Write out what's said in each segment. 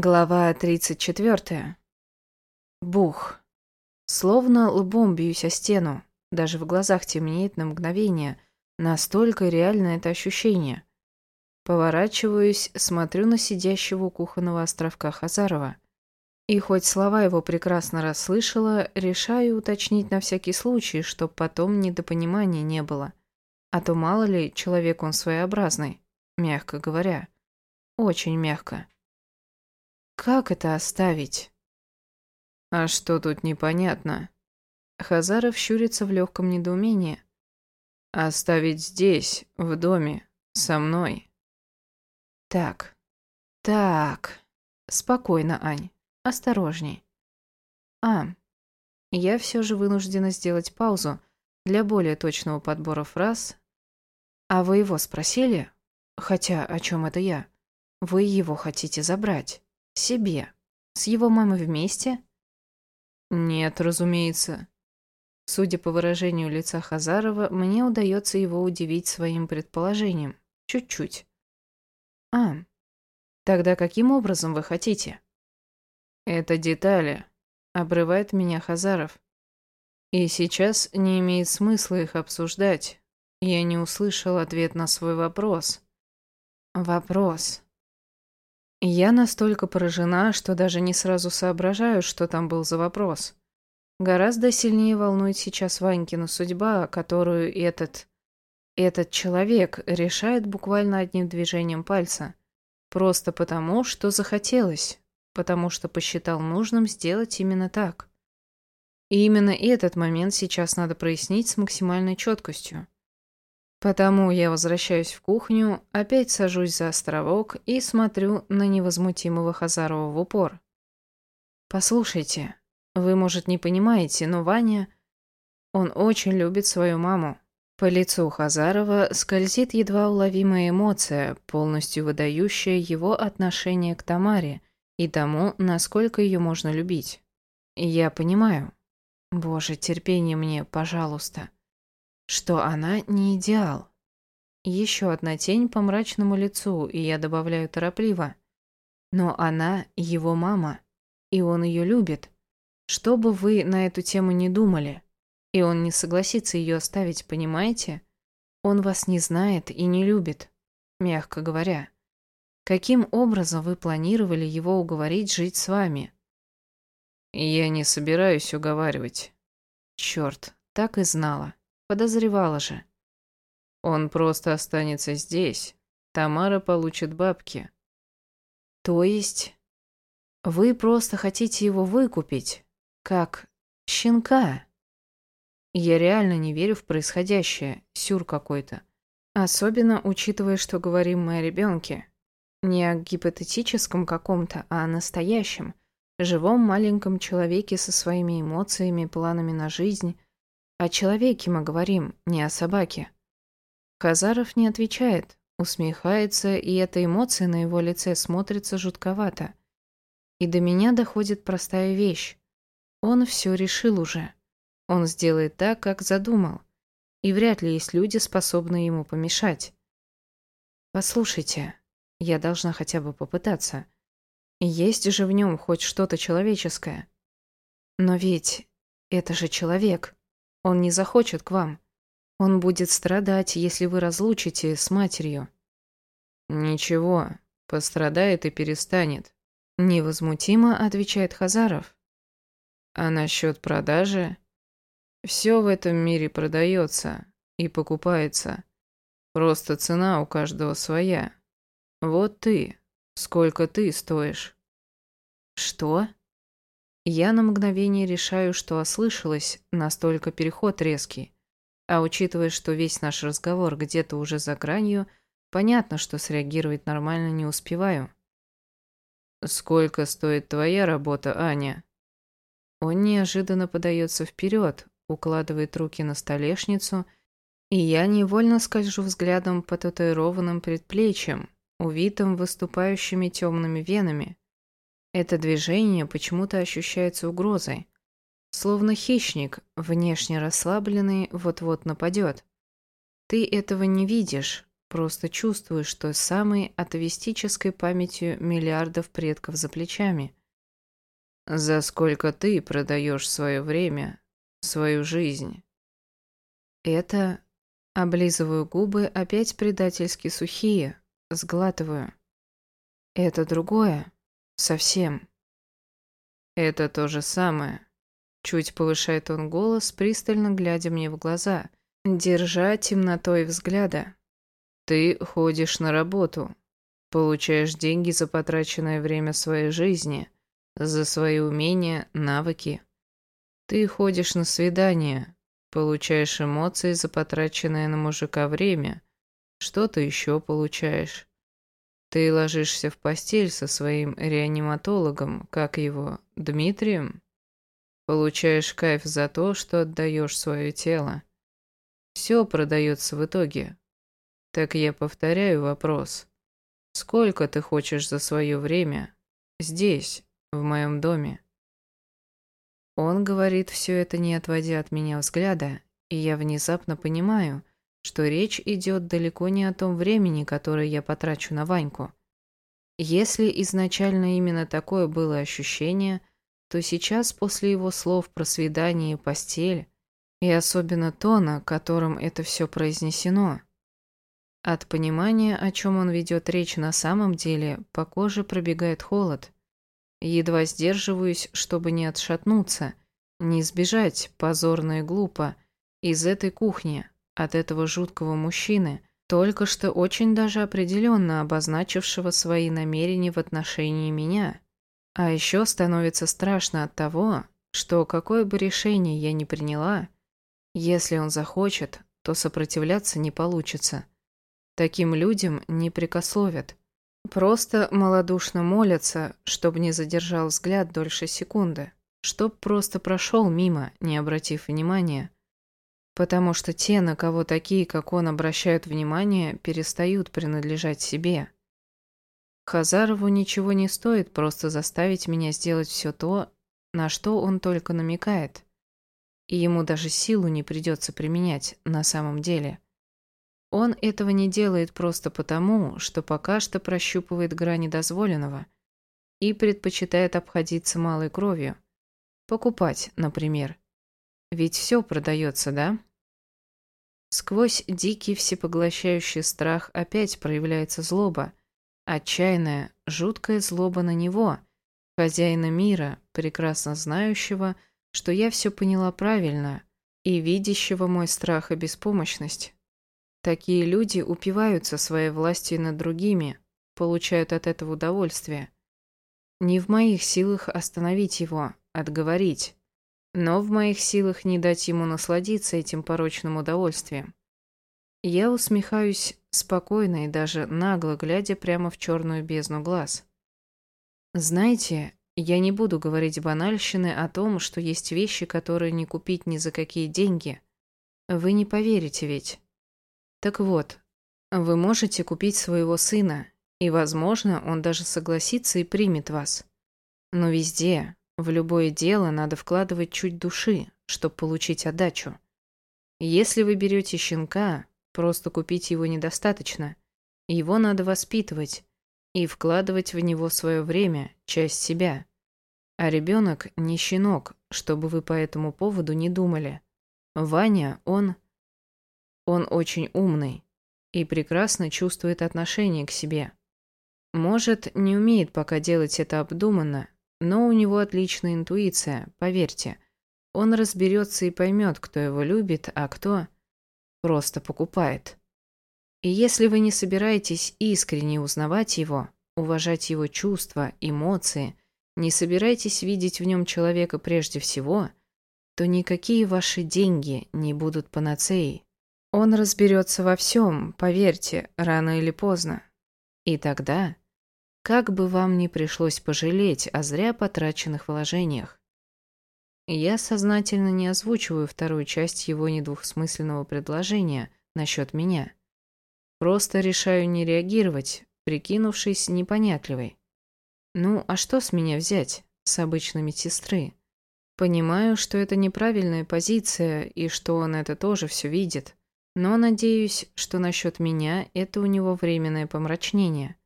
Глава 34. Бух. Словно лбом бьюсь о стену. Даже в глазах темнеет на мгновение. Настолько реально это ощущение. Поворачиваюсь, смотрю на сидящего у кухонного островка Хазарова. И хоть слова его прекрасно расслышала, решаю уточнить на всякий случай, чтоб потом недопонимания не было. А то мало ли, человек он своеобразный, мягко говоря. Очень мягко. Как это оставить? А что тут непонятно? Хазаров щурится в легком недоумении. Оставить здесь, в доме, со мной. Так, так, спокойно, Ань, осторожней. А, я все же вынуждена сделать паузу для более точного подбора фраз. А вы его спросили? Хотя, о чем это я? Вы его хотите забрать? Себе. С его мамой вместе? Нет, разумеется. Судя по выражению лица Хазарова, мне удается его удивить своим предположением. Чуть-чуть. А, тогда каким образом вы хотите? Это детали. Обрывает меня Хазаров. И сейчас не имеет смысла их обсуждать. Я не услышал ответ на свой вопрос. Вопрос. Я настолько поражена, что даже не сразу соображаю, что там был за вопрос. Гораздо сильнее волнует сейчас Ванькина судьба, которую этот... этот человек решает буквально одним движением пальца. Просто потому, что захотелось, потому что посчитал нужным сделать именно так. И именно этот момент сейчас надо прояснить с максимальной четкостью. Потому я возвращаюсь в кухню, опять сажусь за островок и смотрю на невозмутимого Хазарова в упор. «Послушайте, вы, может, не понимаете, но Ваня... Он очень любит свою маму». По лицу Хазарова скользит едва уловимая эмоция, полностью выдающая его отношение к Тамаре и тому, насколько ее можно любить. Я понимаю. Боже, терпение мне, пожалуйста что она не идеал. Еще одна тень по мрачному лицу, и я добавляю торопливо. Но она его мама, и он ее любит. Что бы вы на эту тему не думали, и он не согласится ее оставить, понимаете? Он вас не знает и не любит, мягко говоря. Каким образом вы планировали его уговорить жить с вами? Я не собираюсь уговаривать. Черт, так и знала. Подозревала же. Он просто останется здесь. Тамара получит бабки. То есть... Вы просто хотите его выкупить? Как щенка? Я реально не верю в происходящее. Сюр какой-то. Особенно учитывая, что говорим мы о ребенке. Не о гипотетическом каком-то, а о настоящем, живом маленьком человеке со своими эмоциями, планами на жизнь, о человеке мы говорим, не о собаке. Казаров не отвечает, усмехается, и эта эмоция на его лице смотрится жутковато. И до меня доходит простая вещь. Он все решил уже. Он сделает так, как задумал. И вряд ли есть люди, способные ему помешать. Послушайте, я должна хотя бы попытаться. Есть же в нем хоть что-то человеческое. Но ведь это же человек. Он не захочет к вам. Он будет страдать, если вы разлучите с матерью». «Ничего, пострадает и перестанет», — невозмутимо отвечает Хазаров. «А насчет продажи? Все в этом мире продается и покупается. Просто цена у каждого своя. Вот ты, сколько ты стоишь?» «Что?» Я на мгновение решаю, что ослышалась, настолько переход резкий. А учитывая, что весь наш разговор где-то уже за гранью, понятно, что среагировать нормально не успеваю. «Сколько стоит твоя работа, Аня?» Он неожиданно подается вперед, укладывает руки на столешницу, и я невольно скольжу взглядом по татуированным предплечьям, увитым выступающими темными венами, это движение почему-то ощущается угрозой. Словно хищник, внешне расслабленный, вот-вот нападет. Ты этого не видишь, Просто чувствую, что с самой атовистической памятью миллиардов предков за плечами. За сколько ты продаешь свое время, свою жизнь? Это... Облизываю губы, опять предательски сухие, сглатываю. Это другое. Совсем. Это то же самое. Чуть повышает он голос, пристально глядя мне в глаза, держа темнотой взгляда. Ты ходишь на работу, получаешь деньги за потраченное время своей жизни, за свои умения, навыки. Ты ходишь на свидание, получаешь эмоции за потраченное на мужика время. Что ты еще получаешь? Ты ложишься в постель со своим реаниматологом, как его, Дмитрием? Получаешь кайф за то, что отдаешь свое тело. Все продается в итоге. Так я повторяю вопрос. Сколько ты хочешь за свое время? Здесь, в моем доме. Он говорит все это, не отводя от меня взгляда, и я внезапно понимаю, что речь идет далеко не о том времени, которое я потрачу на Ваньку. Если изначально именно такое было ощущение, то сейчас после его слов про свидание и постель, и особенно тона, которым это все произнесено, от понимания, о чем он ведет речь на самом деле, по коже пробегает холод. Едва сдерживаюсь, чтобы не отшатнуться, не сбежать, позорно и глупо, из этой кухни, от этого жуткого мужчины, только что очень даже определенно обозначившего свои намерения в отношении меня. А еще становится страшно от того, что какое бы решение я ни приняла, если он захочет, то сопротивляться не получится. Таким людям не прикословят. Просто малодушно молятся, чтобы не задержал взгляд дольше секунды, чтоб просто прошел мимо, не обратив внимания. Потому что те, на кого такие, как он, обращают внимание, перестают принадлежать себе. Хазарову ничего не стоит просто заставить меня сделать все то, на что он только намекает. И ему даже силу не придется применять на самом деле. Он этого не делает просто потому, что пока что прощупывает грани дозволенного и предпочитает обходиться малой кровью. Покупать, например. Ведь все продается, да? Сквозь дикий всепоглощающий страх опять проявляется злоба. Отчаянная, жуткая злоба на него, хозяина мира, прекрасно знающего, что я все поняла правильно, и видящего мой страх и беспомощность. Такие люди упиваются своей властью над другими, получают от этого удовольствие. Не в моих силах остановить его, отговорить, но в моих силах не дать ему насладиться этим порочным удовольствием. Я усмехаюсь спокойно и даже нагло, глядя прямо в черную бездну глаз. Знаете, я не буду говорить банальщины о том, что есть вещи, которые не купить ни за какие деньги. Вы не поверите ведь. Так вот, вы можете купить своего сына, и, возможно, он даже согласится и примет вас. Но везде, в любое дело надо вкладывать чуть души, чтобы получить отдачу. Если вы берете щенка, просто купить его недостаточно. Его надо воспитывать и вкладывать в него свое время, часть себя. А ребенок не щенок, чтобы вы по этому поводу не думали. Ваня, он... Он очень умный и прекрасно чувствует отношение к себе. Может, не умеет пока делать это обдуманно, но у него отличная интуиция, поверьте. Он разберется и поймет, кто его любит, а кто просто покупает. И если вы не собираетесь искренне узнавать его, уважать его чувства, эмоции, не собираетесь видеть в нем человека прежде всего, то никакие ваши деньги не будут панацеей. Он разберется во всем, поверьте, рано или поздно. И тогда, как бы вам ни пришлось пожалеть о зря потраченных вложениях. Я сознательно не озвучиваю вторую часть его недвусмысленного предложения насчет меня. Просто решаю не реагировать, прикинувшись непонятливой. Ну, а что с меня взять, с обычной медсестры? Понимаю, что это неправильная позиция и что он это тоже все видит. Но надеюсь, что насчет меня это у него временное помрачнение.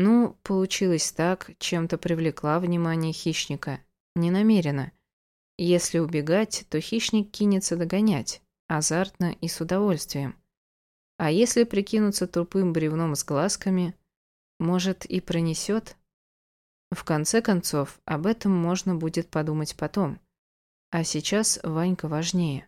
Ну, получилось так, чем-то привлекла внимание хищника. Не намеренно. Если убегать, то хищник кинется догонять, азартно и с удовольствием. А если прикинуться тупым бревном с глазками, может и пронесет? В конце концов, об этом можно будет подумать потом. А сейчас Ванька важнее.